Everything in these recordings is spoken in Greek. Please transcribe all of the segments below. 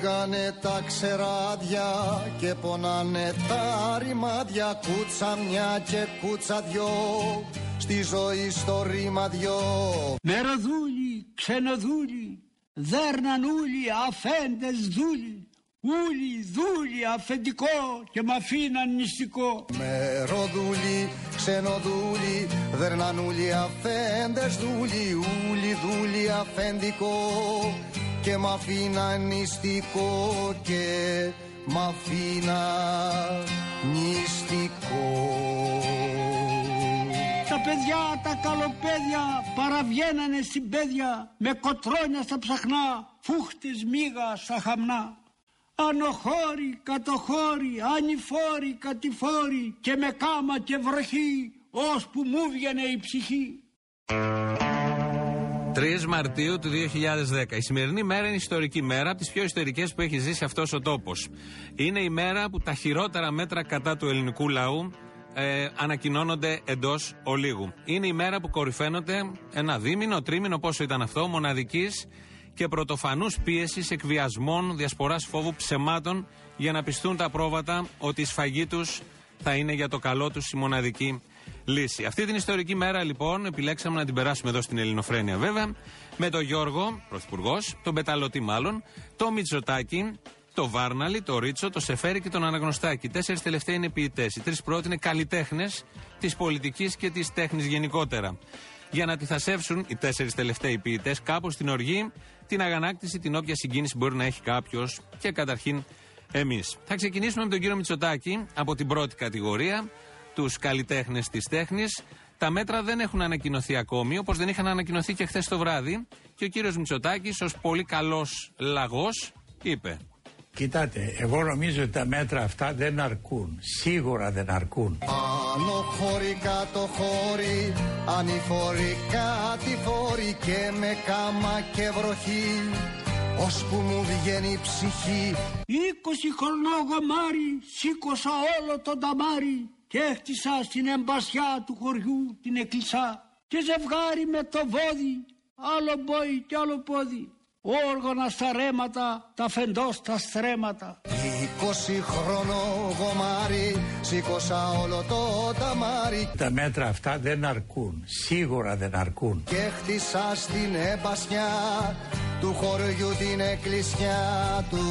φύγανε τα ξεράδια και πονάνε τα ρημάδια. Κούτσα μια και κούτσα δυο στη ζωή στο ρήμα δυο. Μεροδούλοι, ξενοδούλοι, δέρνανούλοι, αφέντες δούλοι Ούλοι, δούλοι, αφεντικό και μ' αφήναν νηστικό Μεροδούλοι, ξενοδούλοι, δερνανούλοι, αφέντες δούλοι Ούλοι, δούλοι, αφεντικό και μ' αφήναν νηστικό και μ' αφήναν νηστικό Τα παιδιά, τα καλοπέδια παραβγαίνανε στην πέδια με κοτρόνια στα ψαχνά, φούχτες μίγα στα χαμνά. Ανοχώρη, κατοχώρη, ανηφόρη, κατηφόρη και με κάμα και βροχή, ώσπου μου βγαινε η ψυχή. 3 Μαρτίου του 2010. Η σημερινή μέρα είναι ιστορική μέρα, από τις πιο ιστορικές που έχει ζήσει αυτός ο τόπος. Είναι η μέρα που τα χειρότερα μέτρα κατά του ελληνικού λαού ε, ανακοινώνονται εντός ολίγου. Είναι η μέρα που κορυφαίνονται ένα δίμηνο, τρίμηνο, πόσο ήταν αυτό, μοναδικής και πρωτοφανούς πίεσης, εκβιασμών, διασποράς φόβου, ψεμάτων για να πιστούν τα πρόβατα ότι η σφαγή τους θα είναι για το καλό τους η μοναδική λύση. Αυτή την ιστορική μέρα λοιπόν επιλέξαμε να την περάσουμε εδώ στην Ελληνοφρένεια βέβαια με τον Γιώργο, πρωθυπουργός, τον Πεταλωτή μάλλον, το Μητσοτάκι, το Βάρναλι, το Ρίτσο, το Σεφέρι και τον Αναγνωστάκη. Τέσσερις τελευταίοι είναι ποιητές. Οι τρεις πρώτοι είναι καλλιτέχνες της πολιτικής και της τέχνης γενικότερα. Για να αντιθασεύσουν οι τέσσερις τελευταίοι ποιητές κάπου στην οργή την αγανάκτηση, την όποια συγκίνηση μπορεί να έχει κάποιος και καταρχήν εμείς. Θα ξεκινήσουμε με τον κύριο Μητσοτάκη από την πρώτη κατηγορία, τους καλλιτέχνες της τέχνης. Τα μέτρα δεν έχουν ανακοινωθεί ακόμη, όπως δεν είχαν ανακοινωθεί και χθες το βράδυ. Και ο κύριος Μητσοτάκης, ως πολύ καλός λαγός, είπε. Κοιτάτε, εγώ νομίζω ότι τα μέτρα αυτά δεν αρκούν. Σίγουρα δεν αρκούν. Άνω χώρι, κάτω χώρι, ανηφόροι, κατηφόροι και με κάμα και βροχή ώσπου μου βγαίνει η ψυχή Είκοσι χρονό γαμάρι σήκωσα όλο τον ταμάρι και έχτισα στην εμπασιά του χωριού την εκκλησά και ζευγάρι με το βόδι άλλο μπόι και άλλο πόδι όργανα στα ρέματα τα φεντός στα στρέματα Είκοσι χρόνο γομάρι σήκωσα όλο το ταμάρι Τα μέτρα αυτά δεν αρκούν. Σίγουρα δεν αρκούν. και χτίσα στην εμπασιά του χωριού την εκκλησιά του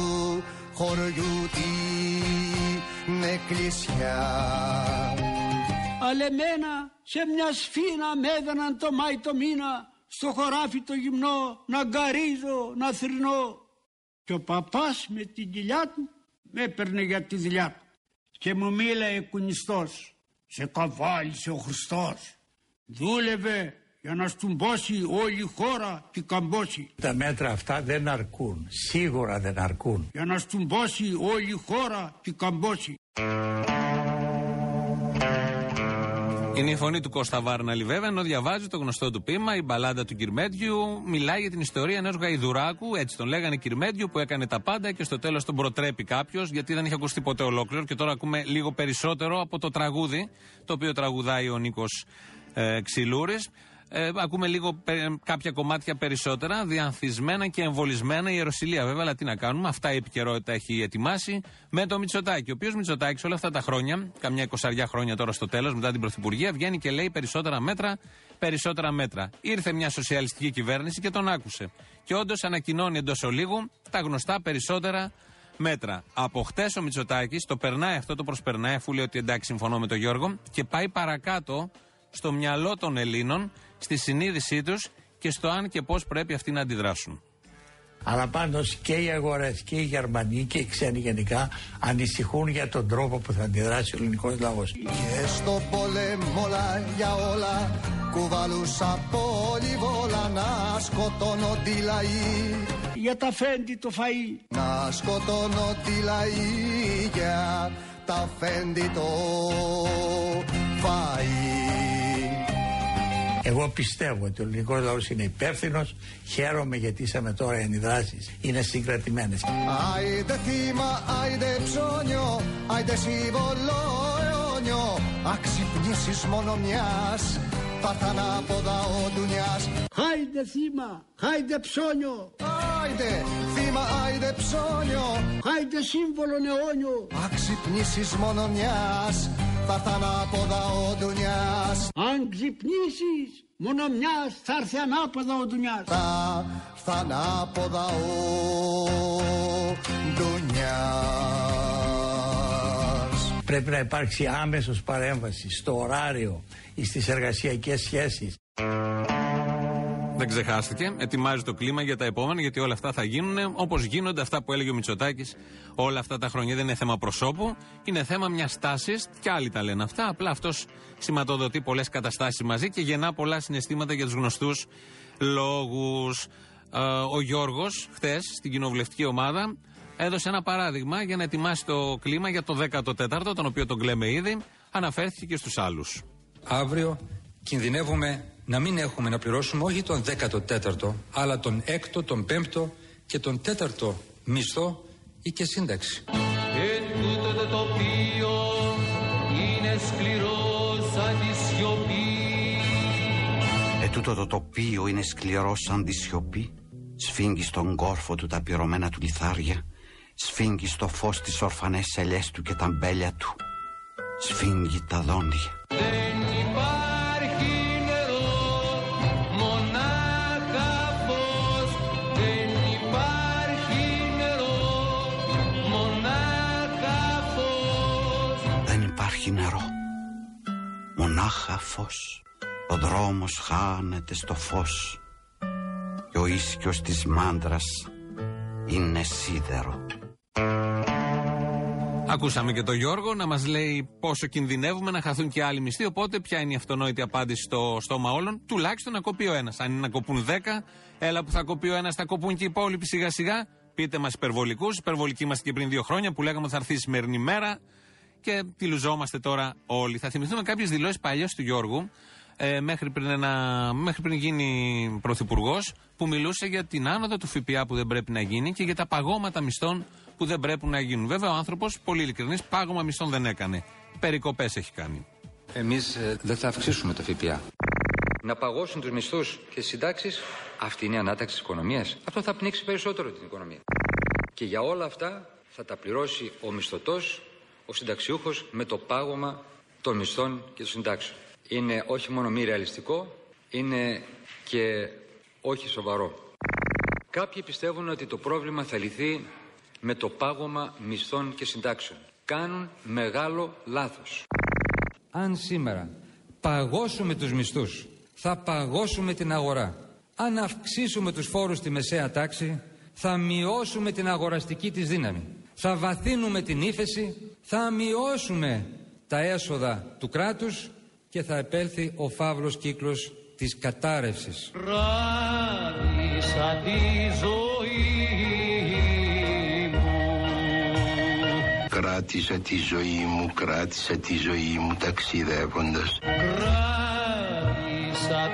χωριού την εκκλησιά Αλλά εμένα σε μια σφίνα με έδαιναν το Μάη το μήνα στο χωράφι το γυμνό να γκαρίζω, να θρυνώ. Και ο παπάς με την κοιλιά του με έπαιρνε για τη δουλειά του και μου μίλαε κουνιστός. Σε καβάλισε ο Χριστός. Δούλευε για να στουμπώσει όλη η χώρα και καμπώσει. Τα μέτρα αυτά δεν αρκούν. Σίγουρα δεν αρκούν. Για να στουμπώσει όλη η χώρα και καμπώσει. Είναι η φωνή του Κώστα Βάρναλη, βέβαια, ενώ διαβάζει το γνωστό του ποίημα, η μπαλάντα του Κυρμέντιου. Μιλάει για την ιστορία ενός γαϊδουράκου, έτσι τον λέγανε Κυρμέντιου, που έκανε τα πάντα και στο τέλος τον προτρέπει κάποιος, γιατί δεν είχε ακουστεί ποτέ ολόκληρο. Και τώρα ακούμε λίγο περισσότερο από το τραγούδι, το οποίο τραγουδάει ο Νίκος ε, Ξυλούρης. Ε, ακούμε λίγο πε- κάποια κομμάτια περισσότερα, διανθισμένα και εμβολισμένα. Η Ιεροσιλία, βέβαια, αλλά τι να κάνουμε. Αυτά η επικαιρότητα έχει ετοιμάσει με το Μητσοτάκη. Ο οποίος Μητσοτάκης όλα αυτά τα χρόνια, καμιά εικοσαριά χρόνια τώρα στο τέλος, μετά την Πρωθυπουργία, βγαίνει και λέει περισσότερα μέτρα, περισσότερα μέτρα. Ήρθε μια σοσιαλιστική κυβέρνηση και τον άκουσε. Και όντως ανακοινώνει εντός ολίγου τα γνωστά περισσότερα μέτρα. Από χτες ο Μητσοτάκης το περνάει αυτό, το προσπερνάει, αφού λέει ότι εντάξει, συμφωνώ με τον Γιώργο, και πάει παρακάτω στο μυαλό των Ελλήνων, στη συνείδησή τους και στο αν και πώς πρέπει αυτοί να αντιδράσουν. Αλλά πάντως και οι αγορές και οι Γερμανοί και οι ξένοι γενικά ανησυχούν για τον τρόπο που θα αντιδράσει ο ελληνικός λαός. Και στο πόλεμο όλα για όλα κουβαλούσα πολυβόλα να σκοτώνω τη λαή Για τα φέντη το φαΐ. να σκοτώνω τη λαή για τα φέντη το φαΐ Εγώ πιστεύω ότι ο ελληνικός λαός είναι υπεύθυνος. Χαίρομαι γιατί είσαμε τώρα οι αντιδράσεις είναι συγκρατημένες. Άιντε θύμα, άιντε ψώνιο, άιντε σύμβολο αιώνιο Αξυπνήσεις μόνο μιας, θα έρθαν από δαό ντουνιάς Χάι Άιντε θύμα, άιντε ψώνιο. Άιντε θύμα, άιντε ψώνιο. Άιντε σύμβολο αιώνιο. Αξυπνήσεις μόνο μιας, θα έρθει ανάποδα ο Ντουνιάς. Αν ξυπνήσεις, μόνο μιας θα έρθει ανάποδα ο Ντουνιάς. Θα έρθει ανάποδα ο Ντουνιάς. Πρέπει να υπάρξει άμεσος παρέμβασης στο ωράριο ή στις εργασιακές σχέσεις. Δεν ξεχάστηκε. Ετοιμάζει το κλίμα για τα επόμενα, γιατί όλα αυτά θα γίνουν όπως γίνονται αυτά που έλεγε ο Μητσοτάκης όλα αυτά τα χρόνια. Δεν είναι θέμα προσώπου, είναι θέμα μιας τάσης. Και άλλοι τα λένε αυτά. Απλά αυτός σηματοδοτεί πολλές καταστάσεις μαζί και γεννά πολλά συναισθήματα για τους γνωστούς λόγους. Ε, ο Γιώργος, χθες στην κοινοβουλευτική ομάδα, έδωσε ένα παράδειγμα για να ετοιμάσει το κλίμα για το 14ο, τον οποίο τον κλαίμε ήδη. Αναφέρθηκε και στους άλλους. Αύριο κινδυνεύουμε να μην έχουμε να πληρώσουμε όχι τον 14ο, αλλά τον 6ο, τον 5ο και τον 4ο μισθό ή και σύνταξη. Ε, τούτο το τοπίο είναι σκληρό σαν τη σιωπή. Ε, τούτο το τοπίο είναι σκληρό σαν τη σιωπή. Σφίγγει στον κόρφο του τα πυρωμένα του λιθάρια. Σφίγγει στο φως τις ορφανές ελιές του και τα μπέλια του. Σφίγγει τα δόντια. Μονάχα φως. Ο δρόμος χάνεται στο φως. Και ο ίσκιος της μάντρας είναι σίδερο. Ακούσαμε και τον Γιώργο να μας λέει πόσο κινδυνεύουμε να χαθούν και άλλοι μισθοί. Οπότε, ποια είναι η αυτονόητη απάντηση στο στόμα όλων. Τουλάχιστον να κοπεί ο ένας. Αν είναι να κοπούν 10, έλα που θα κοπεί ο ένας, θα κοπούν και οι υπόλοιποι σιγά σιγά. Πείτε μας υπερβολικούς. Υπερβολικοί είμαστε και πριν δύο χρόνια που λέγαμε ότι θα έρθει η σημερινή μέρα. Και τη λουζόμαστε τώρα όλοι. Θα θυμηθούμε κάποιες δηλώσεις παλιέ του Γιώργου. Ε, μέχρι, πριν ένα, μέχρι πριν γίνει πρωθυπουργός, που μιλούσε για την άνοδο του ΦΠΑ που δεν πρέπει να γίνει και για τα παγώματα μισθών που δεν πρέπει να γίνουν. Βέβαια, ο άνθρωπος, πολύ ειλικρινής, πάγωμα μισθών δεν έκανε. Περικοπές έχει κάνει. Εμείς ε, δεν θα αυξήσουμε το ΦΠΑ. Να παγώσουν τους μισθούς και τις συντάξεις, αυτή είναι η ανάταξη της οικονομίας. Αυτό θα πνίξει περισσότερο την οικονομία. Και για όλα αυτά θα τα πληρώσει ο μισθωτός, ο συνταξιούχος με το πάγωμα των μισθών και των συντάξεων. Είναι όχι μόνο μη ρεαλιστικό, είναι και όχι σοβαρό. Κάποιοι πιστεύουν ότι το πρόβλημα θα λυθεί με το πάγωμα μισθών και συντάξεων. Κάνουν μεγάλο λάθος. Αν σήμερα παγώσουμε τους μισθούς, θα παγώσουμε την αγορά. Αν αυξήσουμε τους φόρους στη μεσαία τάξη, θα μειώσουμε την αγοραστική της δύναμη. Θα βαθύνουμε την ύφεση, θα μειώσουμε τα έσοδα του κράτους και θα επέλθει ο φαύλος κύκλος της κατάρρευσης. Κράτησα τη ζωή μου Κράτησα τη ζωή μου, κράτησα τη ζωή μου ταξιδεύοντας. Κράτησα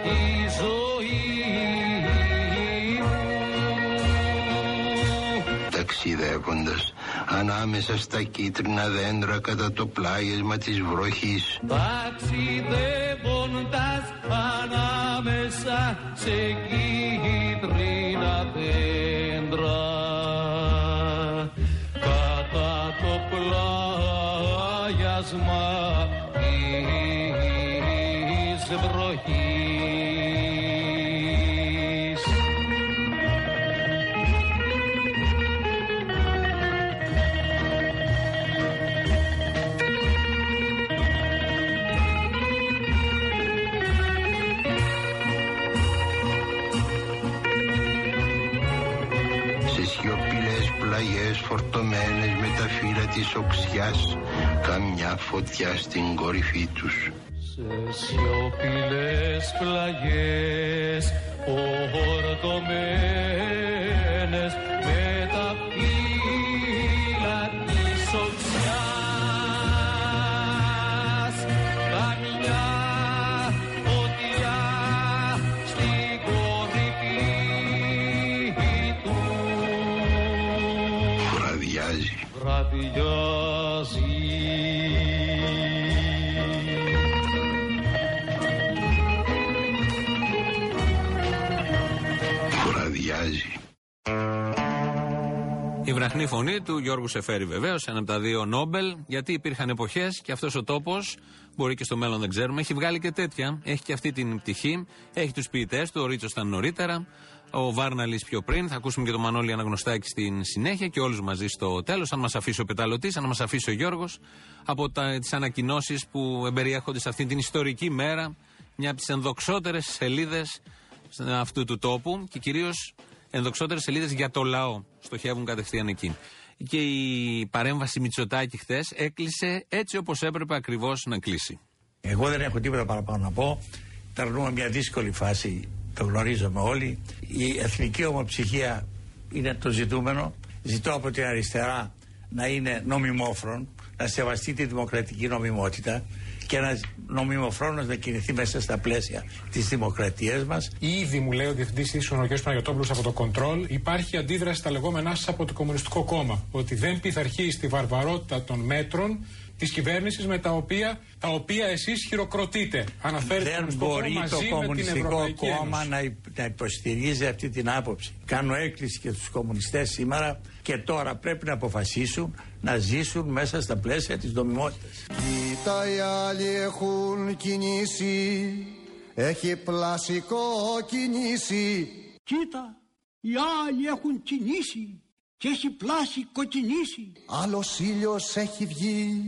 τη ζωή μου Ταξιδεύοντας ανάμεσα στα κίτρινα δέντρα κατά το πλάγισμα της βροχής. ταξιδεύοντας ανάμεσα σε κίτρινα δέντρα οξιάς καμιά φωτιά στην κορυφή τους. Σε σιωπηλές πλαγιές φορτωμένες Η βραχνή φωνή του Γιώργου Σεφέρη βεβαίως, ένα από τα δύο Νόμπελ, γιατί υπήρχαν εποχές και αυτός ο τόπος, μπορεί και στο μέλλον δεν ξέρουμε, έχει βγάλει και τέτοια. Έχει και αυτή την πτυχή. Έχει τους ποιητές του, ο Ρίτσος ήταν νωρίτερα, ο Βάρναλης πιο πριν. Θα ακούσουμε και τον Μανώλη Αναγνωστάκη στην συνέχεια και όλους μαζί στο τέλος. Αν μας αφήσει ο Πεταλωτής, αν μας αφήσει ο Γιώργος, από τις ανακοινώσεις που εμπεριέχονται σε αυτή την ιστορική μέρα, μια από τις ενδοξότερες σελίδες αυτού του τόπου και κυρίως ενδοξότερες σελίδες για το λαό. Στοχεύουν κατευθείαν εκεί. Και η παρέμβαση Μητσοτάκη χθες έκλεισε έτσι όπως έπρεπε ακριβώς να κλείσει. Εγώ δεν έχω τίποτα παραπάνω να πω. Περνούμε μια δύσκολη φάση, το γνωρίζουμε όλοι. Η εθνική ομοψυχία είναι το ζητούμενο. Ζητώ από την αριστερά να είναι νομιμόφρον, να σεβαστεί τη δημοκρατική νομιμότητα και ένας νομιμοφρόνος να κινηθεί μέσα στα πλαίσια της δημοκρατίας μας. Ήδη μου λέει ο διευθυντής ίσων ο κ. Παναγιώτοπουλο από το κοντρόλ, υπάρχει αντίδραση στα λεγόμενά σας από το Κομμουνιστικό Κόμμα. Ότι δεν πειθαρχεί στη βαρβαρότητα των μέτρων της κυβέρνησης με τα οποία, τα οποία εσείς χειροκροτείτε. Αναφέρετε Δεν στον μπορεί μαζί το με την Κομμουνιστικό Ευρωπαϊκή Κόμμα Ένωση. να, υ- να υποστηρίζει αυτή την άποψη. Κάνω έκκληση και στους κομμουνιστές σήμερα και τώρα πρέπει να αποφασίσουν να ζήσουν μέσα στα πλαίσια της νομιμότητας. Κοίτα οι άλλοι έχουν κινήσει Έχει πλασικό κινήσει Κοίτα, οι άλλοι έχουν κινήσει και έχει πλάσει κοκκινήσει. Άλλος ήλιος έχει βγει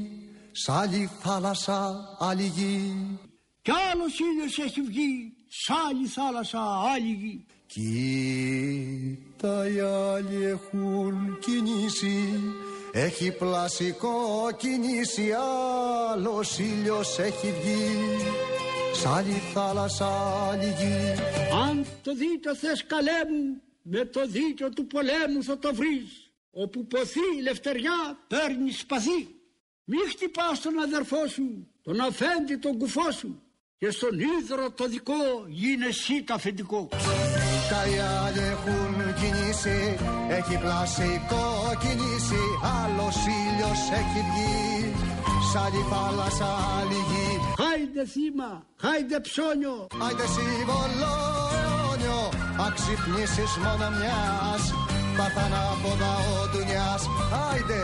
Σ' άλλη θάλασσα άλλη γη Κι άλλος ήλιος έχει βγει σ' άλλη θάλασσα άλλη γη. Κοίτα οι άλλοι έχουν κινήσει Έχει πλασικό κινήσει Άλλος ήλιος έχει βγει Σ' άλλη θάλασσα άλλη γη Αν το δίκιο θες καλέ μου, με το δίκιο του πολέμου θα το βρεις. Όπου ποθεί η λευτεριά παίρνεις σπαθί. Μη χτυπάς τον αδερφό σου, τον αφέντη τον κουφό σου. Και στον ίδρο το δικό γίνε εσύ το αφεντικό. Τα οι άλλοι έχουν κινήσει Έχει πλασικό κινήσει Άλλος ήλιος έχει βγει Σ' άλλη θάλασσα άλλη γη Χάιντε θύμα, χάιντε ψώνιο, Άιντε συμβολόνιο Αξυπνήσεις μόνο μιας Πάθαν από τα οντουνιάς Άιντε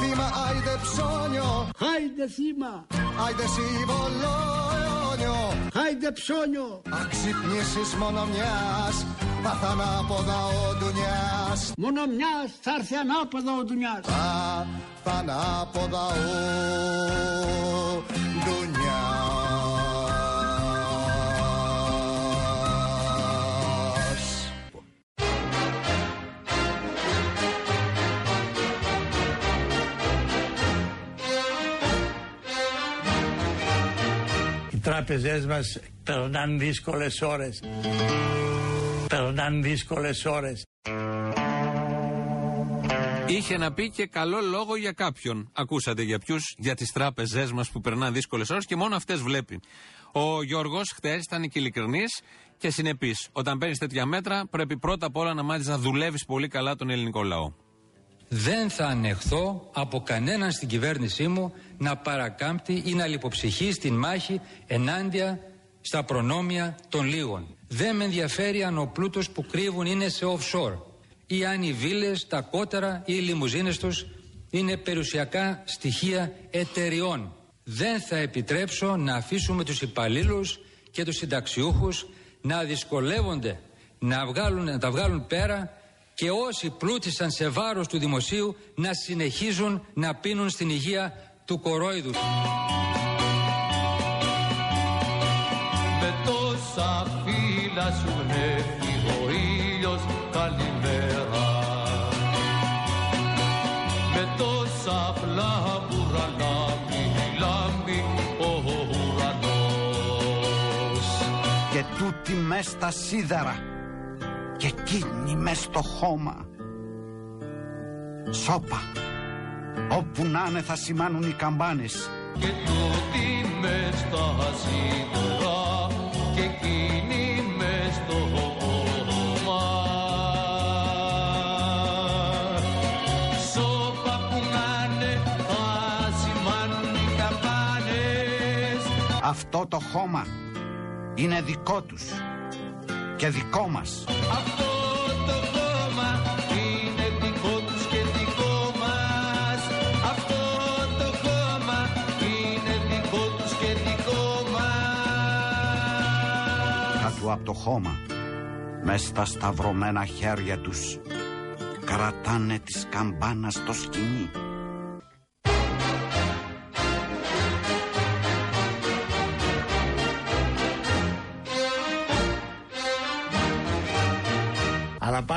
θύμα, άιντε ψώνιο. Χάιντε θύμα, Άιντε συμβολόνιο χάιντε ψώνιο. Αξυπνήσεις μόνο μιας Πάθαν από τα οντουνιάς Μόνο μιας θα έρθει ανάποδα ο Ντουνιάς. τα θανάποδα τράπεζές μας περνάνε δύσκολες ώρες. Περνάνε δύσκολες ώρες. Είχε να πει και καλό λόγο για κάποιον. Ακούσατε για ποιους, για τις τράπεζές μας που περνάνε δύσκολες ώρες και μόνο αυτές βλέπει. Ο Γιώργος χτε ήταν και ειλικρινής και συνεπής. Όταν παίρνεις τέτοια μέτρα, πρέπει πρώτα απ' όλα να μάθεις να δουλεύεις πολύ καλά τον ελληνικό λαό. Δεν θα ανεχθώ από κανέναν στην κυβέρνησή μου να παρακάμπτει ή να λιποψυχεί στην μάχη ενάντια στα προνόμια των λίγων. Δεν με ενδιαφέρει αν ο πλούτος που κρύβουν είναι σε offshore ή αν οι βίλες, τα κότερα ή οι λιμουζίνες τους είναι περιουσιακά στοιχεία εταιριών. Δεν θα επιτρέψω να αφήσουμε τους υπαλλήλους και τους συνταξιούχους να δυσκολεύονται να, βγάλουν, να τα βγάλουν πέρα και όσοι πλούτησαν σε βάρος του δημοσίου να συνεχίζουν να πίνουν στην υγεία του κορόιδου. Με τόσα φύλλα σου γνέφει ο ήλιος καλημέρα. Με τόσα φλάμπουρα λάμπει, λάμπει ο ουρανός. Και τούτη μες στα σίδερα και εκείνη μες στο χώμα. Σώπα, όπου να είναι θα σημάνουν οι καμπάνες. Και τούτη μες στα σίδερα και εκείνη μες στο χώμα Σώπα που να'ναι θα σημάνουν οι καμπάνες Αυτό το χώμα είναι δικό τους και δικό μας. Αυτό το κόμμα είναι δικό τους και δικό μας. Αυτό το κόμμα είναι δικό τους και δικό μας. Κάτω από το χώμα, μες στα σταυρωμένα χέρια τους, κρατάνε τις καμπάνες στο σκηνή.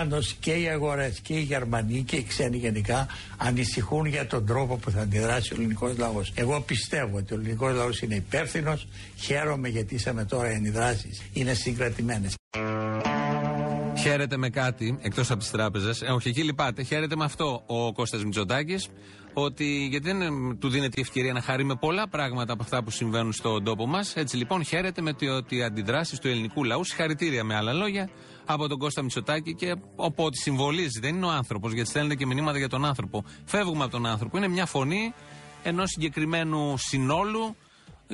Αλλά πάντως και οι αγορές και οι Γερμανοί και οι ξένοι γενικά ανησυχούν για τον τρόπο που θα αντιδράσει ο ελληνικός λαός. Εγώ πιστεύω ότι ο ελληνικός λαός είναι υπεύθυνος. Χαίρομαι γιατί είσαμε τώρα οι αντιδράσεις. Είναι συγκρατημένες. Χαίρεται με κάτι εκτός από τις τράπεζες. Ε, όχι, εκεί λυπάται. Χαίρεται με αυτό ο Κώστας Μητσοτάκης. Ότι γιατί δεν ε, του δίνεται η ευκαιρία να χαρεί με πολλά πράγματα από αυτά που συμβαίνουν στον τόπο μας. Έτσι λοιπόν χαίρεται με το ότι οι αντιδράσεις του ελληνικού λαού, συγχαρητήρια με άλλα λόγια, από τον Κώστα Μητσοτάκη και οπότε συμβολίζει. Δεν είναι ο άνθρωπος, γιατί στέλνετε και μηνύματα για τον άνθρωπο. Φεύγουμε από τον άνθρωπο. Είναι μια φωνή ενός συγκεκριμένου συνόλου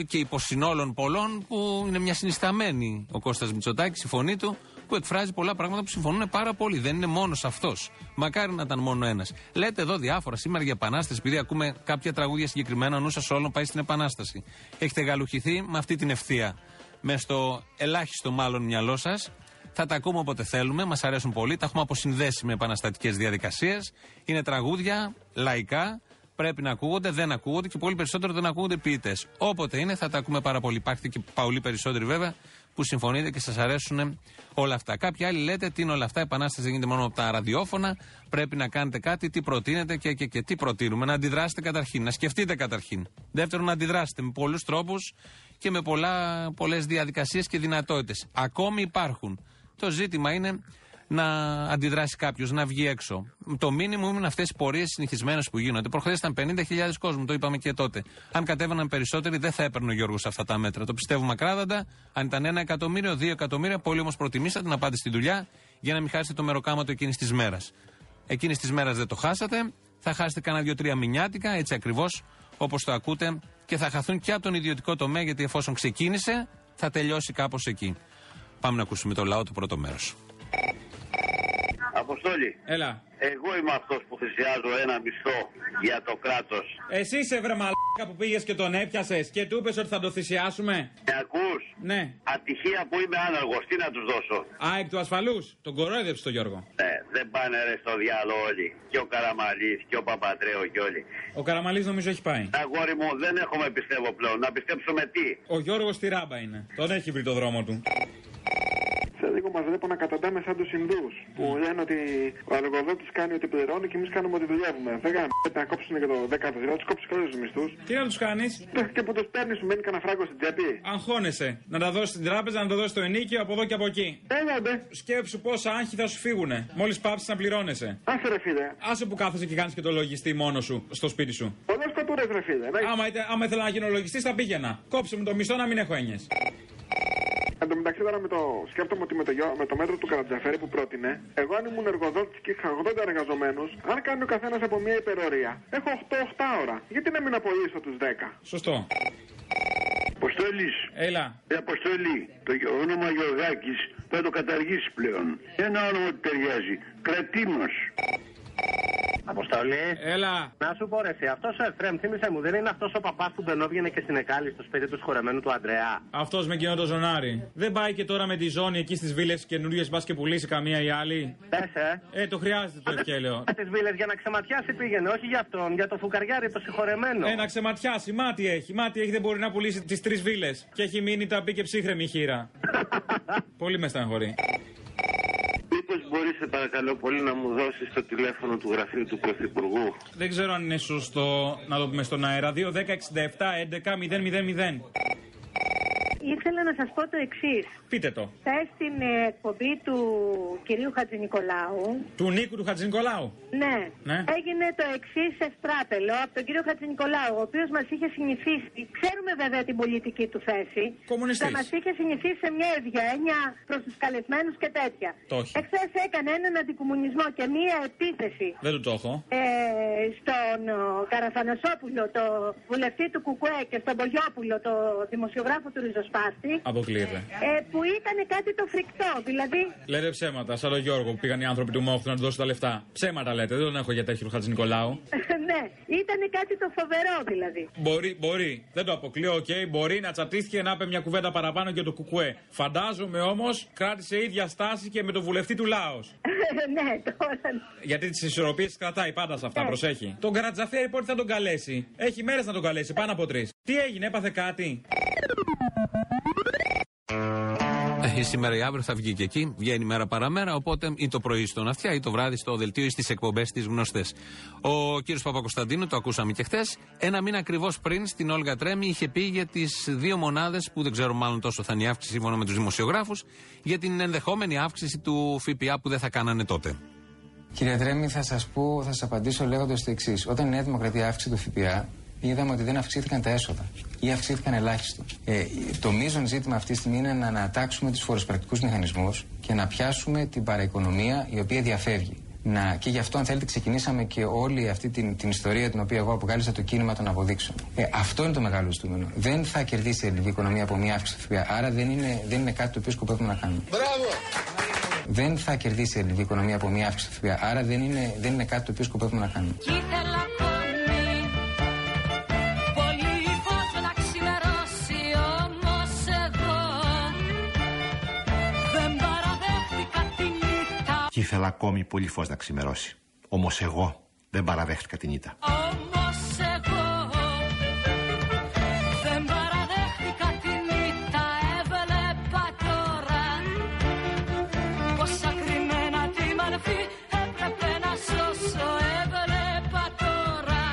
και υποσυνόλων πολλών που είναι μια συνισταμένη ο Κώστας Μητσοτάκης, η φωνή του, που εκφράζει πολλά πράγματα που συμφωνούν πάρα πολύ. Δεν είναι μόνος αυτός. Μακάρι να ήταν μόνο ένας. Λέτε εδώ διάφορα σήμερα για Επανάσταση, επειδή ακούμε κάποια τραγούδια συγκεκριμένα, ο νους σας όλων πάει στην Επανάσταση. Έχετε γαλουχηθεί με αυτή την ευθεία. Μες στο ελάχιστο μάλλον μυαλό σας. Θα τα ακούμε όποτε θέλουμε, μας αρέσουν πολύ. Τα έχουμε αποσυνδέσει με επαναστατικές διαδικασίες. Είναι τραγούδια λαϊκά, πρέπει να ακούγονται, δεν ακούγονται και πολύ περισσότερο δεν ακούγονται ποιητές. Όποτε είναι θα τα ακούμε πάρα πολύ. Υπάρχουν και πολύ περισσότεροι βέβαια που συμφωνείτε και σας αρέσουν όλα αυτά. Κάποιοι άλλοι λέτε τι είναι όλα αυτά, η επανάσταση δεν γίνεται μόνο από τα ραδιόφωνα. Πρέπει να κάνετε κάτι, τι προτείνετε και, και, και τι προτείνουμε. Να αντιδράσετε καταρχήν, να σκεφτείτε καταρχήν. Δεύτερον, να αντιδράσετε με πολλούς τρόπους και με πολλές διαδικασίες και δυνατότητες. Ακόμη υπάρχουν. Το ζήτημα είναι να αντιδράσει κάποιος, να βγει έξω. Το μήνυμο είναι αυτές οι πορείες συνηθισμένες που γίνονται. Προχθές ήταν 50.000 κόσμο, το είπαμε και τότε. Αν κατέβαιναν περισσότεροι, δεν θα έπαιρνε ο Γιώργος αυτά τα μέτρα. Το πιστεύουμε ακράδαντα. Αν ήταν ένα εκατομμύριο, δύο εκατομμύρια, πολύ όμως προτιμήσατε να πάτε στη δουλειά για να μην χάσετε το μεροκάματο εκείνης της μέρας. Εκείνης της μέρας δεν το χάσατε. Θα χάσετε κανένα δύο-τρία μηνιάτικα, έτσι ακριβώς όπως το ακούτε, και θα χαθούν και από τον ιδιωτικό τομέα, γιατί εφόσον ξεκίνησε, θα τελειώσει κάπως εκεί. Πάμε να ακούσουμε το λαό το πρώτο μέρος. Αποστόλη. Έλα. Εγώ είμαι αυτός που θυσιάζω ένα μισθό για το κράτος. Εσύ είσαι βρε μαλάκα που πήγες και τον έπιασες και του είπες ότι θα το θυσιάσουμε; Με ακούς; Ναι. Ατυχία που είμαι άνεργος, τι να τους δώσω; Α, εκ του ασφαλούς. Τον κορόιδεψε τον Γιώργο. Ναι, δεν πάνε ρε στο διάλογο όλοι. Και ο Καραμαλής και ο Παπατρέο και όλοι. Ο Καραμαλής νομίζω έχει πάει. Αγόρι μου, δεν έχουμε πιστεύω πλέον. Να πιστέψουμε τι; Ο Γιώργος στη ράμπα είναι. Τον έχει βρει το δρόμο του. Σε λίγο μας βλέπω να καταντάμε σαν τους Ινδούς που λένε ότι ο εργοδότη κάνει ό,τι πληρώνει και εμείς κάνουμε ό,τι δουλεύουμε. Δεν κάνουμε να κόψουν και το δέκατο να τους κόψεις και όλους τους μισθούς. Τι να τους κάνεις; Και που τους παίρνεις σου μένει κανένα φράγκο στην τσέπη. Αγχώνεσαι. Να τα δώσεις στην τράπεζα, να τα δώσεις στο ενίκιο από εδώ και από εκεί. Έλα ντε. Σκέψου πόσα άγχη θα σου φύγουνε. Μόλις πάψεις να πληρώνεσαι. Άσε ρε φίλε. Άσε που κάθεσαι και κάνεις και το λογιστή μόνο σου στο σπίτι σου. Πολλές κοτούρε ρε φίλε. Άμα, είτε- άμα ήθελα να γίνω λογιστής, θα πήγαινα. Κόψε μου το μισθό να μην έχω έννοιες. Εν τω μεταξύ τώρα με το, σκέφτομαι ότι με το, γιο- με το μέτρο του Καρατζαφέρη που πρότεινε, εγώ αν ήμουν εργοδότης και είχα 80 εργαζομένους, αν κάνει ο καθένας από μια υπερορία, έχω 8-8 ώρα. Γιατί να μην απολύσω τους 10. Σωστό. Αποστόλης. Έλα. Ε, Αποστόλη, το γε- όνομα Γεωργάκης θα το καταργήσεις πλέον. Ένα όνομα που ταιριάζει. Κρατήμος. Αποστολή. Έλα. Να σου πω ρε, εσύ, αυτός ο Εφρέμ, θύμισε μου, δεν είναι αυτός ο παπάς που μπαινόβγαινε και στην Εκάλη στο σπίτι του σχορεμένου του Αντρέα. Αυτός με εκείνο το ζωνάρι. Δεν πάει και τώρα με τη ζώνη εκεί στις βίλες καινούριες μπας και πουλήσει καμία ή άλλη. Πες, ε. Ε, το χρειάζεται το ευκέλαιο. Τι βίλες για να ξεματιάσει πήγαινε, όχι για αυτόν, για το φουκαριάρι το συγχωρεμένο. Ε, να ξεματιάσει. Μάτι έχει. Μάτι έχει, δεν μπορεί να πουλήσει τις τρεις βίλες. Και έχει μείνει τα πει και ψύχρεμη η χείρα. Πολύ με στεναχωρεί. Μήπω μπορεί, σε παρακαλώ πολύ, να μου δώσεις το τηλέφωνο του γραφείου του Πρωθυπουργού. Δεν ξέρω αν είναι σωστό να το πούμε στον αέρα. 2, 10, 67, 11, 000. Ήθελα να σας πω το εξής. Πείτε το. Χθες στην ε, εκπομπή του κυρίου Χατζηνικολάου, Του Νίκου του Χατζηνικολάου. ναι, Ναι. έγινε το εξής εστράπελο από τον κύριο Χατζηνικολάου, ο οποίος μας είχε συνηθίσει, ξέρουμε βέβαια την πολιτική του θέση, Κομμουνιστής. θα μας είχε συνηθίσει σε μια ευγένεια προς τους καλεσμένους και τέτοια. Το έχει. Εχθές έκανε έναν αντικομουνισμό και μια επίθεση Δεν του το έχω. ε, στον ο, Καραθανασόπουλο, το βουλευτή του Κουκουέ και στον Μπογιόπουλο, το δημοσιογράφο του Ριζοσπάστη, Αποκλείεται. ε, που ήταν κάτι το φρικτό. Δηλαδή, Λέτε ψέματα, σαν τον Γιώργο που πήγαν οι άνθρωποι του Μόχθου να του δώσουν τα λεφτά. Ψέματα λέτε, δεν τον έχω για τέτοιο Χατζη Νικολάου. ναι, ναι. Ήταν κάτι το φοβερό δηλαδή. Μπορεί, μπορεί. Δεν το αποκλείω, οκ. Μπορεί να τσατίστηκε να είπε μια κουβέντα παραπάνω για το ΚΚΕ. Φαντάζομαι όμως κράτησε ίδια στάση και με τον βουλευτή του ΛΑΟΣ. ναι, τώρα. Γιατί τις ισορροπίες κρατάει πάντα σε αυτά, Ναι. προσέχει. Τον Καρατζαφέρη πότε θα τον καλέσει; Έχει μέρες να τον καλέσει, πάνω από τρεις. Τι έγινε, έπαθε κάτι; Ε, σήμερα ή αύριο θα βγει και εκεί. Βγαίνει μέρα παραμέρα. Οπότε ή το πρωί στον Αυτιά ή το βράδυ στο δελτίο ή στις εκπομπές τις γνωστές. Ο κύριος Παπακοσταντίνου, το ακούσαμε και χθες, ένα μήνα ακριβώς πριν στην Όλγα Τρέμι είχε πει για τις δύο μονάδες, που δεν ξέρω μάλλον τόσο θα είναι η αύξηση σύμφωνα με τους δημοσιογράφους, για την ενδεχόμενη αύξηση του ΦΠΑ που δεν θα κάνανε τότε. Κύριε Τρέμι, θα σας πω, θα σας απαντήσω λέγοντας το εξής. Όταν η Νέα Δημοκρατία αύξησε το ΦΠΑ, είδαμε ότι δεν αυξήθηκαν τα έσοδα ή αυξήθηκαν ελάχιστο. Ε, το μείζον ζήτημα αυτή τη στιγμή είναι να ανατάξουμε τους φοροσπρακτικού μηχανισμούς και να πιάσουμε την παραοικονομία η οποία διαφεύγει. Να, και γι' αυτό, αν θέλετε, ξεκινήσαμε και όλη αυτή την, την ιστορία την οποία εγώ αποκάλυψα το κίνημα των αποδείξεων. Ε, αυτό είναι το μεγάλο ζητούμενο. Δεν θα κερδίσει η ελληνική οικονομία από μια αύξηση του ΦΠΑ. Άρα δεν είναι, δεν είναι κάτι το οποίο σκοπεύουμε να κάνουμε. Μπράβο! Δεν θα κερδίσει η ελληνική οικονομία από μια αύξηση του ΦΠΑ. Άρα δεν είναι, δεν είναι κάτι το οποίο σκοπεύουμε να κάνουμε. Ήθελα ακόμη πολύ φως να ξημερώσει. Όμως εγώ δεν παραδέχτηκα την ήττα. όμως εγώ δεν παραδέχτηκα την ήττα έβλεπα τώρα πόσα κρυμμένα τη μορφή έπρεπε να σώσω έβλεπα τώρα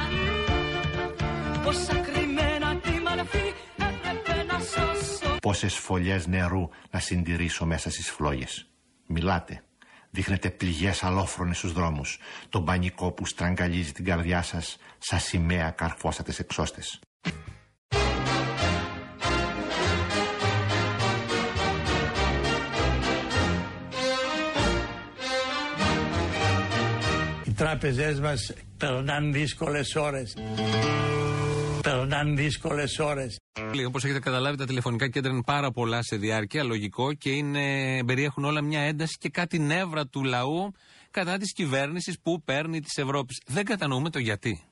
πόσα κρυμμένα τη μορφή έπρεπε να σώσω Πόσες φωλιές νερού να συντηρήσω μέσα στις φλόγες. Μιλάτε. Δείχνετε πληγές αλόφρονες στους δρόμους. Το πανικό που στραγγαλίζει την καρδιά σας σαν σημαία καρφώσατε εξώστες. Οι τράπεζές μας περνάνε δύσκολες ώρες. Περνάνε δύσκολες ώρες. Λίγο, Όπως έχετε καταλάβει, τα τηλεφωνικά κέντρα είναι πάρα πολλά σε διάρκεια, λογικό και είναι, περιέχουν όλα μια ένταση και κάτι νεύρα του λαού κατά της κυβέρνησης που παίρνει της Ευρώπης. Δεν κατανοούμε το γιατί.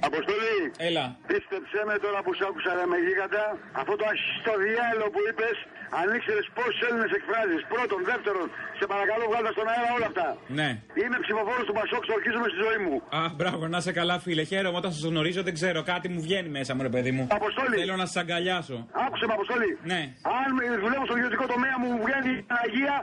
Αποστολή. Έλα. Πίστεψέ με τώρα που σ' άκουσα ρε με γίγαντα. Αυτό το αστό διάλογο που είπες, αν ήξερες πόσους Έλληνες εκφράζεις. Πρώτον, δεύτερον, σε παρακαλώ βγάλτε στον αέρα όλα αυτά. Ναι. Είμαι ψηφοφόρος του Πασόκ, το ορκίζομαι στη ζωή μου. Α, μπράβο, να σε καλά, φίλε. Χαίρομαι όταν σας γνωρίζω, δεν ξέρω. Κάτι μου βγαίνει μέσα μου, ρε παιδί μου. Αποστόλη. Θέλω να σας αγκαλιάσω. Άκουσε με, Αποστολή. Ναι. Αν δουλεύω στο ιδιωτικό τομέα μου, μου βγαίνει η Αγία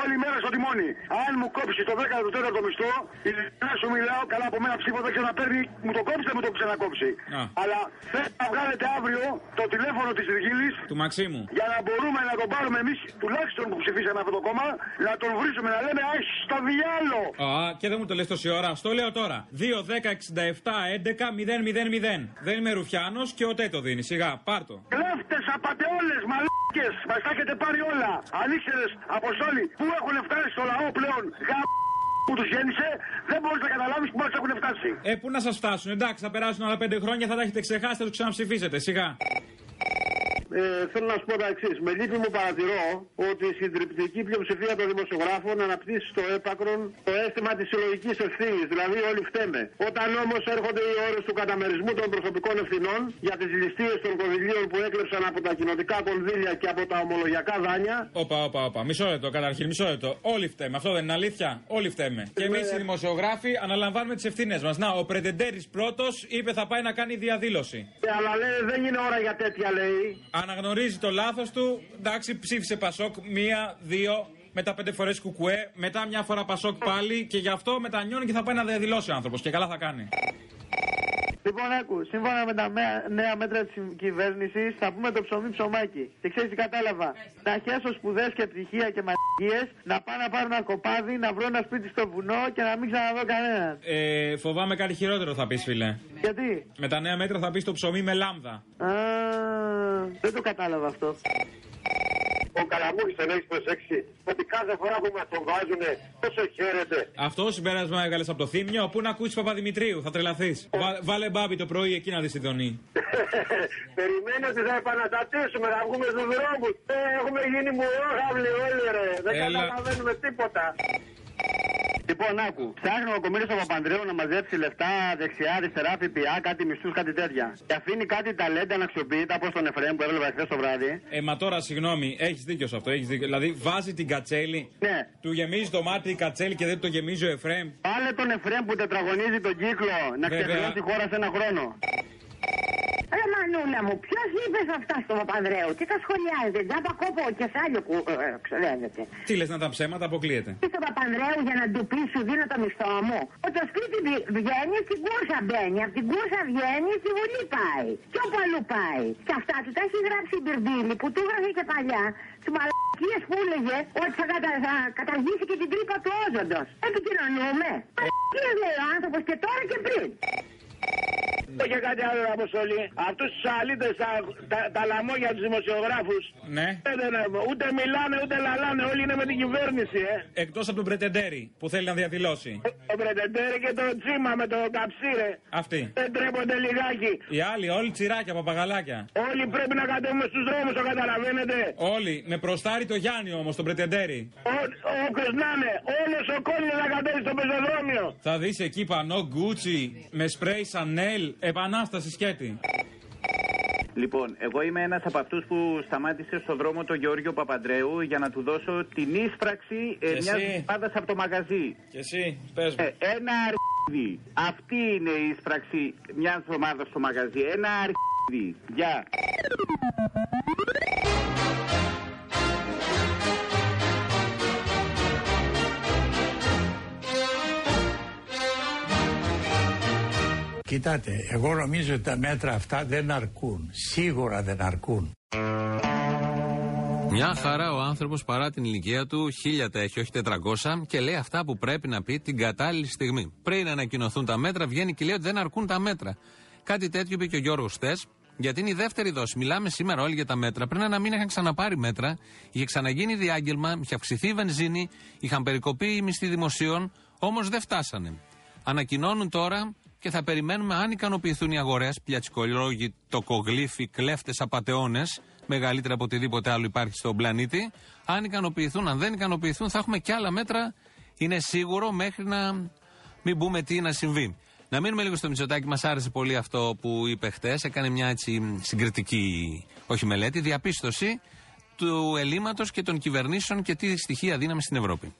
όλη μέρα στο τιμόνι. Αν μου κόψεις το 14ο μισθό, ειλικρινά σου μιλάω, καλά από μένα ψήφο δεν ξαναπαίρνει, μου το κόψεις, δεν μου το ξανακόψει. Α. Αλλά θέλω να βγάλετε αύριο το τηλέφωνο της Ριγίλη Του Μαξίμου. για να μπορούμε να τον πάρουμε εμείς, τουλάχιστον που ψηφίσαμε αυτό το κόμμα, να τον βρίσουμε, να λέμε Αχ, στο διάλο! Α, και δεν μου το λες τόση ώρα. Στο λέω τώρα. 2, 10, 67, 11, 0, 0, 0. Δεν είμαι Ρουφιάνος και ο το δίνεις. Σιγά, πάρτο. Κλέφτες, απαταιώνε, μαλάκες! Μα τα έχετε πάρει όλα! Αν ήξερε, Αποστόλη, πού έχουν φτάσει στο λαό πλέον, γα... που τους γέννησε, δεν μπορείς να καταλάβεις που μας έχουν φτάσει. Ε, πού να σας φτάσουν. Εντάξει, θα περάσουν άλλα πέντε χρόνια, θα τα έχετε ξεχάσει, θα τους ξαναψηφίσετε. Σιγά. Ε, θέλω να σου πω τα εξής. Με λύπη μου παρατηρώ ότι η συντριπτική πλειοψηφία των δημοσιογράφων αναπτύσσει στο έπακρον το αίσθημα της συλλογικής ευθύνης. Δηλαδή, όλοι φταίμε. Όταν όμως έρχονται οι ώρες του καταμερισμού των προσωπικών ευθυνών για τις ληστείες των κονδυλίων που έκλεψαν από τα κοινοτικά κονδύλια και από τα ομολογιακά δάνεια, Όπα, όπα, όπα. Μισό λεπτό, καταρχήν, μισό λεπτό. Όλοι φταίμε. Αυτό δεν είναι αλήθεια; Όλοι φταίμε. Και εμείς οι δημοσιογράφοι αναλαμβάνουμε τις ευθύνες μας. Να, ο Πρετεντέρης πρώτος είπε θα πάει να κάνει διαδήλωση. Ε, αλλά λέει δεν είναι ώρα για τέτοια λέει. Αναγνωρίζει το λάθος του. Εντάξει, ψήφισε Πασόκ μία, δύο, μετά πέντε φορές κουκουέ, μετά μια φορά Πασόκ πάλι και γι' αυτό μετανιώνει και θα πάει να διαδηλώσει ο άνθρωπος. Και καλά θα κάνει. Λοιπόν, άκου, σύμφωνα με τα μέα- νέα μέτρα της κυβέρνησης, θα πούμε το ψωμί ψωμάκι. Και ξέρεις τι κατάλαβα; Να χέσω σπουδές και πτυχία και μαγικίε, να πάω να πάρω ένα κοπάδι, να βρω ένα σπίτι στο βουνό και να μην ξαναδώ κανέναν. Ε, φοβάμαι κάτι χειρότερο θα πεις, φίλε. Γιατί; Με τα νέα μέτρα θα πεις το ψωμί με λάμδα. Α, δεν το κατάλαβα αυτό. Ο Καλαμούκης τον έχεις προσέξει ότι κάθε φορά που μας τον βάζουν τόσο χαίρεται. Αυτό συμπέρασμα έβγαλε από το θύμιο. Πού να ακούσεις Παπαδημητρίου, θα τρελαθείς. βάλε μπάμπι το πρωί εκεί να δεις τη δονή. Περιμένει ότι θα επαναστατήσουμε, θα βγούμε στους δρόμους. Ε, έχουμε γίνει μουρόχαυλοι όλοι ρε. Δεν Έλα. καταλαβαίνουμε τίποτα. Λοιπόν, άκου. Ψάχνει ο Κομίλο ο Παπανδρέου να μαζέψει λεφτά δεξιά, αριστερά, ΦΠΑ, κάτι μισθούς, κάτι τέτοια. Και αφήνει κάτι ταλέντα αναξιοποιητά όπως τον Εφραίμ που έβλεπα χθες το βράδυ. Ε, μα τώρα συγγνώμη, έχεις δίκιο σε αυτό. Έχεις δίκιο. Δηλαδή βάζει την κατσέλη, Ναι. του γεμίζει το μάτι η κατσέλη και δεν το γεμίζει ο Εφρέμ. Πάλε τον Εφραίμ που τετραγωνίζει τον κύκλο να Βέβαια. ξεπεράσει τη χώρα σε ένα χρόνο. Ρε Μανούλα μου, ποιος είπες αυτά στο Παπανδρέου, τι τα σχολιάζετε, τζάμπα κόπο και σάλιο που ε, ξεδεύετε. Τι λες να τα ψέματα, αποκλείεται. Τι στον Παπανδρέου για να του πεις σου δίνω το μισθό μου; Ότι το σπίτι βγ- βγαίνει, στην κούρσα μπαίνει. Από την κούρσα βγαίνει, στη βουλή πάει. Και όπου αλλού πάει. Και αυτά του τα έχει γράψει η Μπυρμπίλη που του έγραφε και παλιά. Του μαλακίες που έλεγε ότι θα, κατα, θα καταργήσει και την τρύπα του όζοντος. Επικοινωνούμε. Μαλακίες λέει ο άνθρωπος και τώρα και πριν. Και κάτι άλλο, Αποστολή. Αυτούς τους αλήτες, τα, τα, τα λαμόγια τους δημοσιογράφους. Ναι. Ούτε μιλάνε ούτε λαλάνε. Όλοι είναι με την κυβέρνηση, ε. Εκτός από τον Πρετεντέρη που θέλει να διαδηλώσει. Το Πρετεντέρη και το Τσίμα με το Καψίρε. Αυτή. Δεν τρέπονται λιγάκι. Οι άλλοι, όλοι τσιράκια, παπαγαλάκια. Όλοι πρέπει να κατέβουμε στους δρόμους, το καταλαβαίνετε. Όλοι. Με προστάρει το Γιάννη όμως, τον Πρετεντέρη. Όποιος να είναι, όλος ο κόσμος να κατέβει στο πεζοδρόμιο. Θα δεις εκεί πανό Γκούτσι με σπρέι Σανέλ, επανάσταση σκέτη. Λοιπόν, εγώ είμαι ένας από αυτούς που σταμάτησε στον δρόμο τον Γεώργιο Παπαντρέου για να του δώσω την ίσπραξη ε, Και μιας εσύ. πάντα από το μαγαζί. Και εσύ, πες μου. Ε, ένα αρχίδι. Αυτή είναι η ίσπραξη μιας ομάδας στο μαγαζί. Ένα αρχίδι. Γεια. Κοιτάτε, εγώ νομίζω ότι τα μέτρα αυτά δεν αρκούν. Σίγουρα δεν αρκούν. Μια χαρά ο άνθρωπος παρά την ηλικία του, χίλια τα έχει, όχι 400, και λέει αυτά που πρέπει να πει την κατάλληλη στιγμή. Πριν ανακοινωθούν τα μέτρα, βγαίνει και λέει ότι δεν αρκούν τα μέτρα. Κάτι τέτοιο είπε και ο Γιώργος χτε, γιατί είναι η δεύτερη δόση. Μιλάμε σήμερα όλοι για τα μέτρα. Πριν ένα μήνα είχαν ξαναπάρει μέτρα, είχε ξαναγίνει διάγγελμα, είχε αυξηθεί η βενζίνη, είχαν περικοπεί οι μισθοί δημοσίων, όμως δεν φτάσανε. Ανακοινώνουν τώρα και θα περιμένουμε αν ικανοποιηθούν οι αγορές, πλιατσικολόγοι, τοκογλύφοι, κλέφτες, απαταιώνες, μεγαλύτερα από οτιδήποτε άλλο υπάρχει στον πλανήτη. Αν ικανοποιηθούν, αν δεν ικανοποιηθούν, θα έχουμε και άλλα μέτρα, είναι σίγουρο, μέχρι να μην πούμε τι να συμβεί. Να μείνουμε λίγο στο Μητσοτάκι, μας άρεσε πολύ αυτό που είπε χτες. Έκανε μια έτσι συγκριτική, όχι μελέτη, διαπίστωση του ελλείμματος και των κυβερνήσεων και τι στοιχεία δίναμε στην Ευρώπη.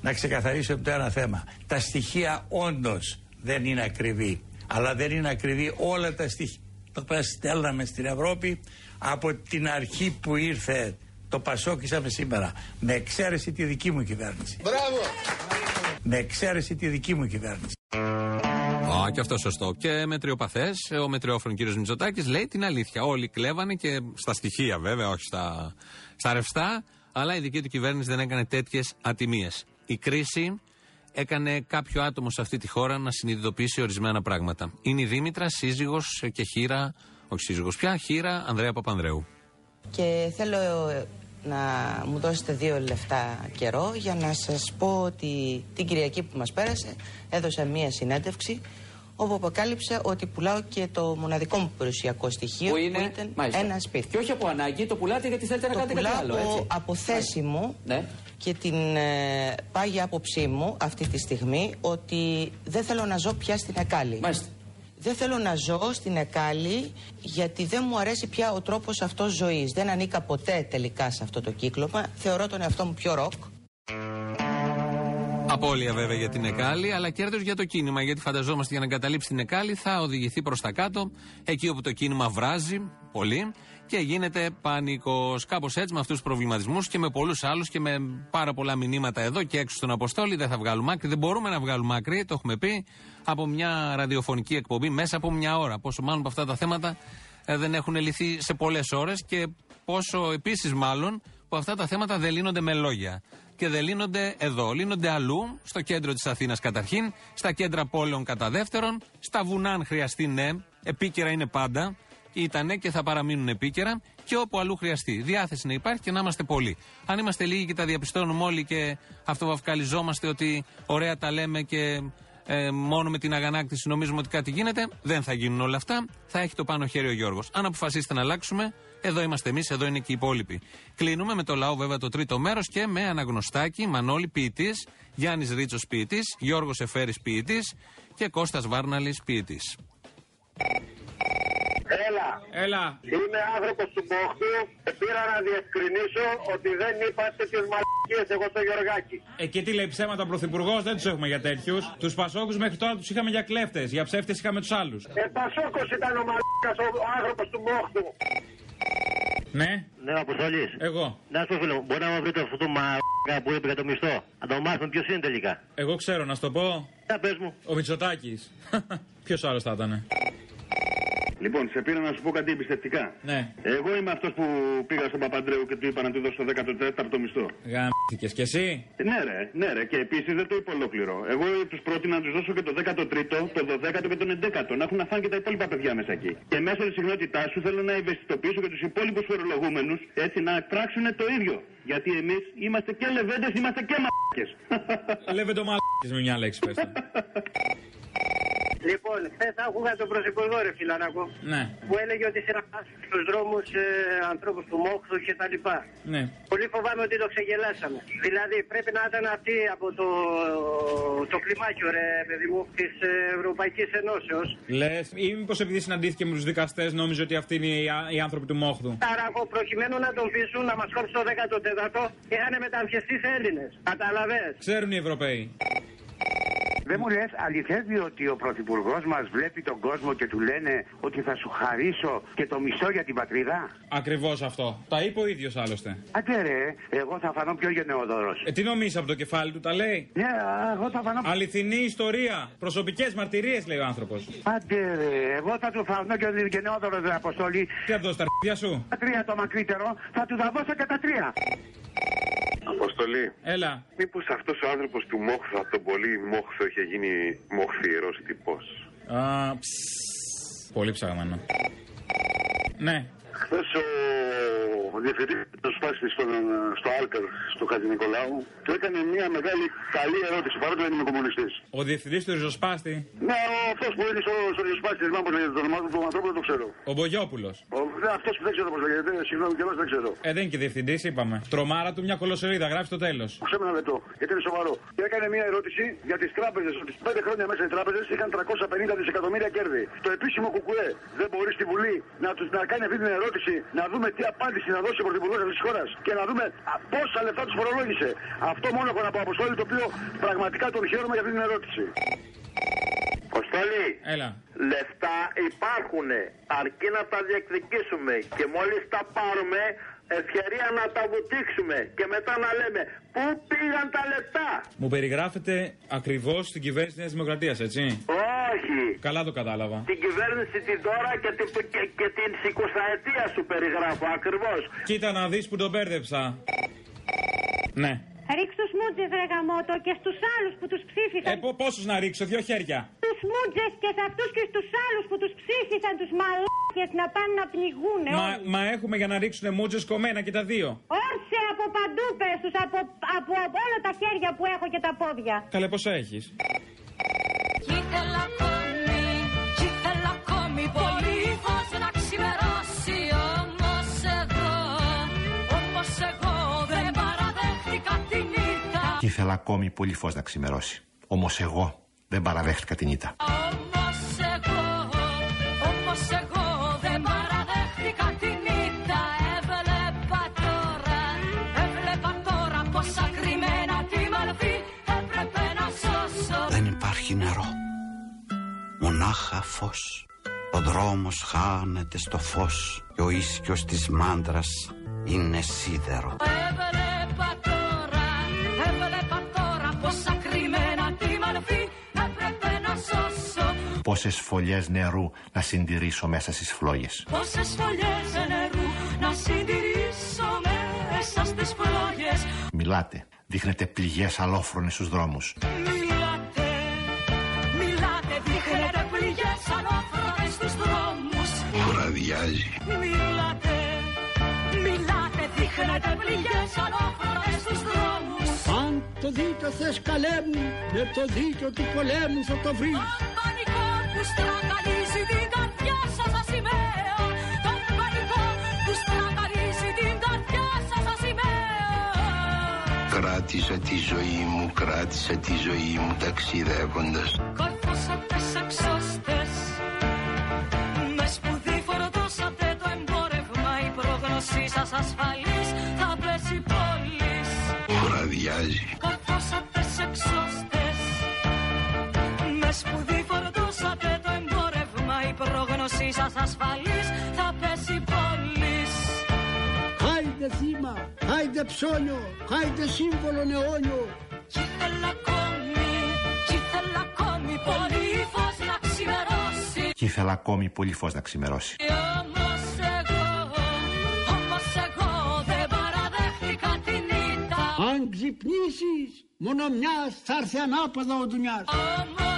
Να ξεκαθαρίσω το ένα θέμα. Τα στοιχεία όντως δεν είναι ακριβή. Αλλά δεν είναι ακριβή όλα τα στοιχεία τα οποία στέλναμε στην Ευρώπη από την αρχή που ήρθε το Πασόκ είσαμε σήμερα. Με εξαίρεση τη δική μου κυβέρνηση. Μπράβο! Με εξαίρεση τη δική μου κυβέρνηση. Α, και αυτό σωστό. Και μετριοπαθέ, ο μετριόφρον κύριος Μητσοτάκης λέει την αλήθεια. Όλοι κλέβανε και στα στοιχεία βέβαια, όχι στα, στα ρευστά, αλλά η δική του κυβέρνηση δεν έκανε τέτοιες ατιμίες. Η κρίση έκανε κάποιο άτομο σε αυτή τη χώρα να συνειδητοποιήσει ορισμένα πράγματα. Είναι η Δήμητρα, σύζυγος και χείρα, όχι σύζυγος πια, χείρα Ανδρέα Παπανδρέου. Και θέλω ε, να μου δώσετε δύο λεφτά καιρό για να σας πω ότι την Κυριακή που μας πέρασε έδωσα μία συνέντευξη όπου αποκάλυψα ότι πουλάω και το μοναδικό μου περιουσιακό στοιχείο Που είναι, ήταν μάλιστα. ένα σπίτι. Και όχι από ανάγκη, το πουλάτε γιατί θέλετε να το κάνετε κάτι πουλάω άλλο, από, έτσι. από θέση μου Ναι. και την ε, πάγια άποψή μου αυτή τη στιγμή ότι δεν θέλω να ζω πια στην Εκάλη. Μάλιστα. Δεν θέλω να ζω στην Εκάλη γιατί δεν μου αρέσει πια ο τρόπος αυτός ζωής. Δεν ανήκα ποτέ τελικά σε αυτό το κύκλωμα. Θεωρώ τον εαυτό μου πιο ροκ. Απόλυα βέβαια για την Εκάλη, αλλά κέρδος για το κίνημα. Γιατί φανταζόμαστε για να εγκαταλείψει την Εκάλη θα οδηγηθεί προς τα κάτω, εκεί όπου το κίνημα βράζει πολύ και γίνεται πανικός. Κάπως έτσι με αυτούς τους προβληματισμούς και με πολλούς άλλους και με πάρα πολλά μηνύματα εδώ και έξω στον Αποστόλη. Δεν θα βγάλουμε άκρη, δεν μπορούμε να βγάλουμε άκρη, το έχουμε πει, από μια ραδιοφωνική εκπομπή μέσα από μια ώρα. Πόσο μάλλον από αυτά τα θέματα ε, δεν έχουν λυθεί σε πολλές ώρες και πόσο επίσης μάλλον που αυτά τα θέματα δεν λύνονται με λόγια. Και δεν λύνονται εδώ. Λύνονται αλλού, στο κέντρο της Αθήνας καταρχήν, στα κέντρα πόλεων κατά δεύτερον, στα βουνά αν χρειαστεί ναι, επίκαιρα είναι πάντα, ήτανε και θα παραμείνουν επίκαιρα, και όπου αλλού χρειαστεί. Διάθεση να υπάρχει και να είμαστε πολλοί. Αν είμαστε λίγοι και τα διαπιστώνουμε όλοι και αυτοβαυκαλιζόμαστε ότι ωραία τα λέμε και ε, μόνο με την αγανάκτηση νομίζουμε ότι κάτι γίνεται, δεν θα γίνουν όλα αυτά. Θα έχει το πάνω χέρι ο Γιώργος. Αν αποφασίσετε να αλλάξουμε, Εδώ είμαστε εμείς, εδώ είναι και οι υπόλοιποι. Κλείνουμε με το λαό βέβαια το τρίτο μέρος και με αναγνωστάκι Μανώλη ποιητής, Γιάννης Ρίτσος ποιητής, Γιώργος Εφέρης ποιητής και Κώστας Βάρναλης ποιητής. Έλα. Έλα. Είμαι άνθρωπος του Μόχτου. Πήρα να διευκρινίσω ότι δεν είπα τέτοιε μαλακίες εγώ στο Γεωργάκι. Ε, και τι λέει ψέματα ο Πρωθυπουργός, δεν τους έχουμε για τέτοιους. Τους Πασόκους μέχρι τώρα τους είχαμε για κλέφτες. Για ψεύτες είχαμε τους άλλους. Ε, Πασόκος ήταν ο μαλάκα ο, ο άνθρωπος του Μόχτου. Ναι. Ναι, Αποστολή. Εγώ. Να σου πω, φίλε μου, μπορεί να μου βρείτε αυτό το μαλάκα που είπε για το μισθό. Να το μάθουμε ποιος είναι τελικά. Εγώ ξέρω, να σου το πω. Για πες μου. Ο Μητσοτάκης. Ποιος άλλος θα ήταν. Λοιπόν, σε πήρα να σου πω κάτι εμπιστευτικά. Ναι. Εγώ είμαι αυτός που πήγα στον Παπαντρέου και του είπα να του δώσω το 14ο μισθό. Γαμ***και κι εσύ. Ναι, ρε, ναι, ρε. Και επίσης δεν το είπα ολόκληρο. Εγώ τους πρότεινα να τους δώσω και το 13ο, το 12ο και τον 11ο. Να έχουν να φάνε και τα υπόλοιπα παιδιά μέσα εκεί. Και μέσω της συχνότητάς σου θέλω να ευαισθητοποιήσω και τους υπόλοιπους φορολογούμενους έτσι να πράξουν το ίδιο. Γιατί εμείς είμαστε και λεβέντες, είμαστε και μαλάκες. Λεβέντο μαλάκε με μια λέξη πες. το. Λοιπόν, χθε άκουγα τον Πρωθυπουργό, ρε φιλανάκο, Ναι. που έλεγε ότι συναντάς στου δρόμους ε, ανθρώπους του Μόχθου και τα λοιπά. Ναι. Πολύ φοβάμαι ότι το ξεγελάσαμε. Δηλαδή πρέπει να ήταν αυτοί από το, το κλιμάκιο, ρε παιδί μου, της Ευρωπαϊκής Ενώσεως. Λες, ή μήπως επειδή συναντήθηκε με τους δικαστές νόμιζε ότι αυτοί είναι οι, α- οι άνθρωποι του Μόχθου; Ταράκο, προκειμένου να τον πείσουν να μας κόψει το 14ο, είχαν μεταμφιεστεί σε Έλληνες. Καταλαβέ. Ξέρουν οι Ευρωπαίοι. Δεν μου λες, αληθεύει ότι ο πρωθυπουργός μας βλέπει τον κόσμο και του λένε ότι θα σου χαρίσω και το μισό για την πατρίδα; Ακριβώς αυτό. Τα είπε ο ίδιος άλλωστε. Άντε ρε, εγώ θα φανώ πιο γενναιόδωρος. Ε, τι νομίζεις από το κεφάλι του, τα λέει; Ναι, α, εγώ θα φανώ. Αληθινή ιστορία. Προσωπικές μαρτυρίες, λέει ο άνθρωπος. Άντε ρε, εγώ θα του φανώ και γενναιόδωρος, ρε Αποστόλη. Τι θα δώσει τα αρχίδια σου; Τα τρία το μακρύτερο, θα του δαβώσω και τα τρία. Αποστολή. Έλα. Μήπως αυτός ο άνθρωπος του Μόχθου, από τον πολύ Μόχθο, είχε γίνει μοχθηρό τύπο. Α, ψ, Πολύ ψαγμένο. Ναι. Χθες ο διευθυντής του Σπάστη στο, στο Άλκαρ, στο Χατζη Νικολάου, του έκανε μια μεγάλη καλή ερώτηση, παρότι δεν είμαι κομμουνιστής. Ο διευθυντής του ριζοσπάστη; Ναι, αυτός που είναι στο, στο Σπάστη, δεν πώς λέγεται το όνομά του, του ανθρώπου δεν το ξέρω. Ο Μπογιόπουλος. Αυτός που δεν ξέρω πώς λέγεται, συγγνώμη κιόλας δεν ξέρω. Ε, δεν είναι και διευθυντής, είπαμε. Τρομάρα του μια κολοσσερίδα, γράφει στο τέλος. Ακούσαμε ένα λεπτό, γιατί είναι σοβαρό. Και έκανε μια ερώτηση για τις τράπεζες. Ότι πέντε χρόνια μέσα οι τράπεζες είχαν 350 δισεκατομμύρια κέρδη. Το επίσημο κουκουέ δεν μπορείς στη Βουλή να τους να κάνει αυτή την ερώτηση, να δούμε τι απάντηση να δώσει ο Πρωθυπουργός αυτής της χώρας και να δούμε α, πόσα λεφτά τους φορολόγησε. Αυτό μόνο έχω να πω αποστόλη το οποίο πραγματικά τον χαίρομαι για αυτή την ερώτηση. Αποστολή. Έλα. Λεφτά υπάρχουν. Αρκεί να τα διεκδικήσουμε. Και μόλις τα πάρουμε, ευκαιρία να τα βουτήξουμε. Και μετά να λέμε πού πήγαν τα λεφτά; Μου περιγράφετε ακριβώς την κυβέρνηση της Νέας Δημοκρατίας, έτσι. Όχι. Καλά το κατάλαβα. Την κυβέρνηση την τώρα και την, και, και την 20 ετία σου περιγράφω ακριβώς. Κοίτα να δεις που τον μπέρδεψα. Ναι. Ρίξ τους μούτζες ρε γαμότο και στους άλλους που τους ψήφισαν. Ε, πο- πόσους να ρίξω, δύο χέρια. Τους μούτζες και σε αυτούς και στους άλλους που τους ψήφισαν τους μαλάκες να πάνε να πνιγούνε Μα, όλοι. μα έχουμε για να ρίξουν μούτζε κομμένα και τα δύο. Όρσε από παντού πες τους, από, από, από όλα τα χέρια που έχω και τα πόδια. Καλέ, πόσα έχεις; Κι ήθελα ακόμη, κι ήθελα ακόμη πολύ ήθελα ακόμη πολύ φως να ξημερώσει. Όμως εγώ δεν παραδέχτηκα την ήττα. Όμως εγώ, όμως εγώ δεν παραδέχτηκα την ήττα Έβλεπα τώρα, έβλεπα τώρα πόσα κρυμμένα τη μορφή έπρεπε να σώσω Δεν υπάρχει νερό, μονάχα φως. Ο δρόμος χάνεται στο φως και ο ίσκιος της μάντρας είναι σίδερο. Έβλεπα τώρα, έβλεπα τώρα πόσα κρυμμένα τη μορφή έπρεπε να σώσω. Πόσες φωλιές νερού να συντηρήσω μέσα στις φλόγες. Πόσες φωλιές νερού να συντηρήσω μέσα στις φλόγες. Μιλάτε, δείχνετε πληγές αλόφρονες στους δρόμους. Μιλάτε, μιλάτε, δείχνετε πληγές ανώφρονες στους δρόμους. Βραδιάζει. Μιλάτε, μιλάτε, δείχνετε πληγές ανώφρονες στους δρόμους. Αν το δίκιο θες καλέ μου, με το δίκιο του πολέμου θα το βρεις. Τον πανικό που στραγγαλίζει την καρδιά σας σαν Το Τον πανικό που στραγγαλίζει την καρδιά σας σαν σημαία. Κράτησα τη ζωή μου, κράτησα τη ζωή μου ταξιδεύοντας. Κορφώσατε πρόγνωσή σας ασφαλής θα πέσει πόλης Χάιντε θύμα, χάιντε ψώνιο, χάιντε σύμβολο αιώνιο. Κι ήθελα ακόμη, κι ήθελα ακόμη πολύ φως να ξημερώσει Κι ήθελα ακόμη πολύ φως να ξημερώσει. Όμως εγώ, όμως εγώ δεν παραδέχτηκα την ήττα Αν ξυπνήσεις, μόνο μιας θα έρθει ανάποδα ο Ντουνιάς. Όμως